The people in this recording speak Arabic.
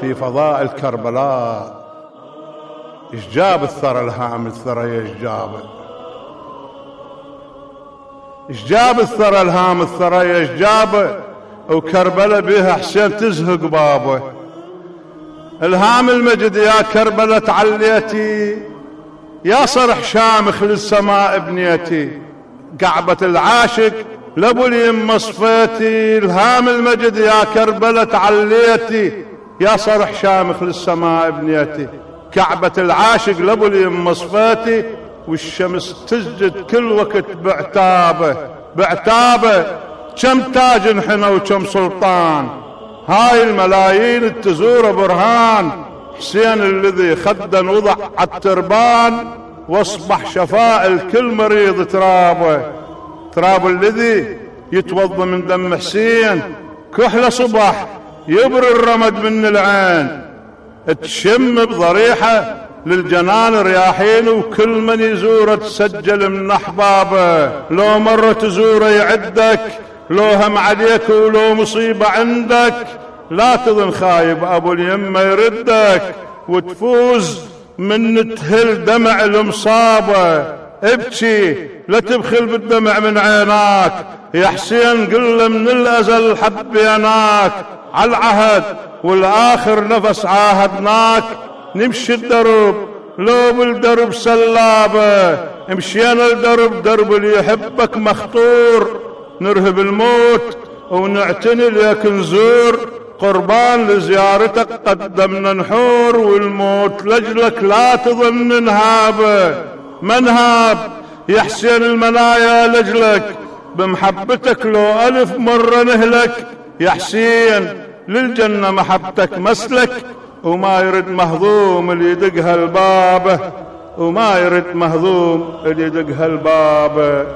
في فضاء الكربلاء إيش جاب الثرى الهام الثرى إيش جابه إيش جاب الثرى الهام الثرى إيش جابه وكربلاء بها حسين تزهق بابه. الهام المجد يا كربلاء تعليتي. يا صرح شامخ للسماء بنيتي قعبة العاشق لابو اليم صفيتي الهام المجد يا كربلاء تعليتي يا صرح شامخ للسماء بنيتي كعبة العاشق لابو اليم صفيتي والشمس تسجد كل وقت بعتابه. بعتابه كم تاج انحنى وكم سلطان. هاي الملايين تزور برهان. حسين الذي خدا وضع عالتربان واصبح شفاء الكل مريض ترابه. تراب الذي يتوضا من دم حسين كحله صبح يبري الرمد من العين. تشم بضريحة للجنان رياحين وكل من يزوره تسجل من أحبابه. لو مرة تزوره يعدك لو هم عليك ولو مصيبة عندك لا تظن خايب أبو اليمه يردك. وتفوز من تهل دمع المصابة. ابكي لا تبخل بالدمع من عيناك. يا حسين قل من الأزل حبيناك على العهد والآخر نفس عاهدناك. نمشي الدرب لو بالدرب سلابة. مشينا الدرب درب اللي يحبك مخطور. نرهب الموت ونعتني لك نزور. قربان لزيارتك قدمنا نحور والموت لجلك لا تظن نهابه منهاب يا حسين المنايا لجلك. بمحبتك لو ألف مرة نهلك يا حسين للجنة محبتك مسلك. وما يرد مهضوم اللي يدق هالبابه وما يرد مهضوم اللي يدق هالبابه